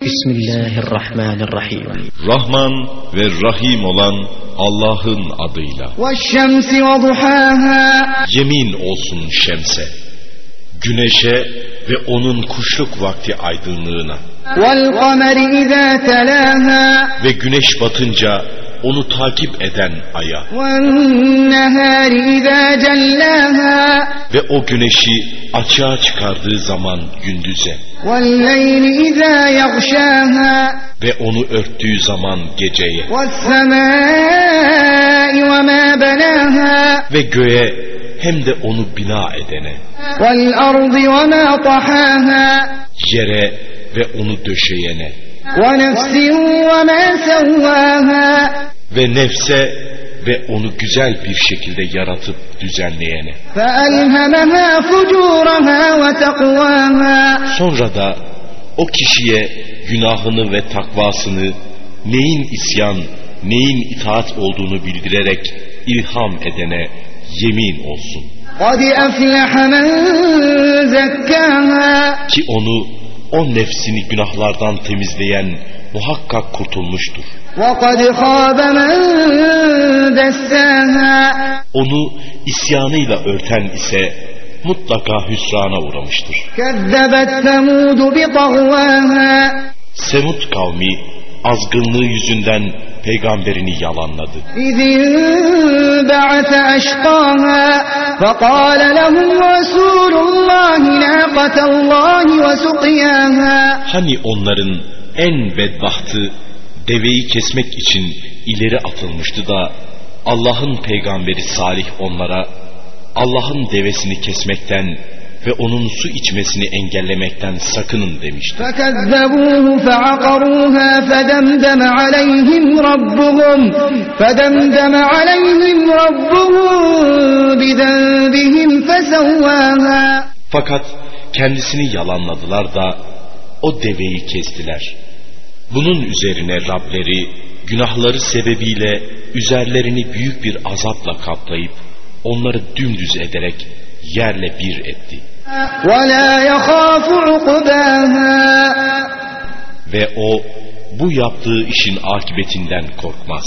Bismillahirrahmanirrahim. Rahman ve Rahim olan Allah'ın adıyla. Yemin olsun şemse, güneşe ve onun kuşluk vakti aydınlığına. Ve güneş batınca onu takip eden aya. ve o güneşi açığa çıkardığı zaman gündüze. ve onu örttüğü zaman geceye. ve göğe hem de onu bina edene. yere ve onu döşeyene. Ve nefse ve onu güzel bir şekilde yaratıp düzenleyene. Sonra da o kişiye günahını ve takvasını neyin isyan, neyin itaat olduğunu bildirerek ilham edene yemin olsun. Ki onu o nefsini günahlardan temizleyen muhakkak kurtulmuştur. Onu isyanıyla örten ise mutlaka hüsrana uğramıştır. Semud kavmi azgınlığı yüzünden peygamberini yalanladı. Hani onların en bedbahtı deveyi kesmek için ileri atılmıştı da Allah'ın peygamberi Salih onlara Allah'ın devesini kesmekten ve onun su içmesini engellemekten sakının demişti. فكذبوه فعقروها فدمدم عليهم ربهم فدمدم عليهم ربهم بذنبهم فسواها Fakat kendisini yalanladılar da o deveyi kestiler. Bunun üzerine Rableri günahları sebebiyle üzerlerini büyük bir azapla kaplayıp onları dümdüz ederek yerle bir etti. Ve o bu yaptığı işin akıbetinden korkmaz.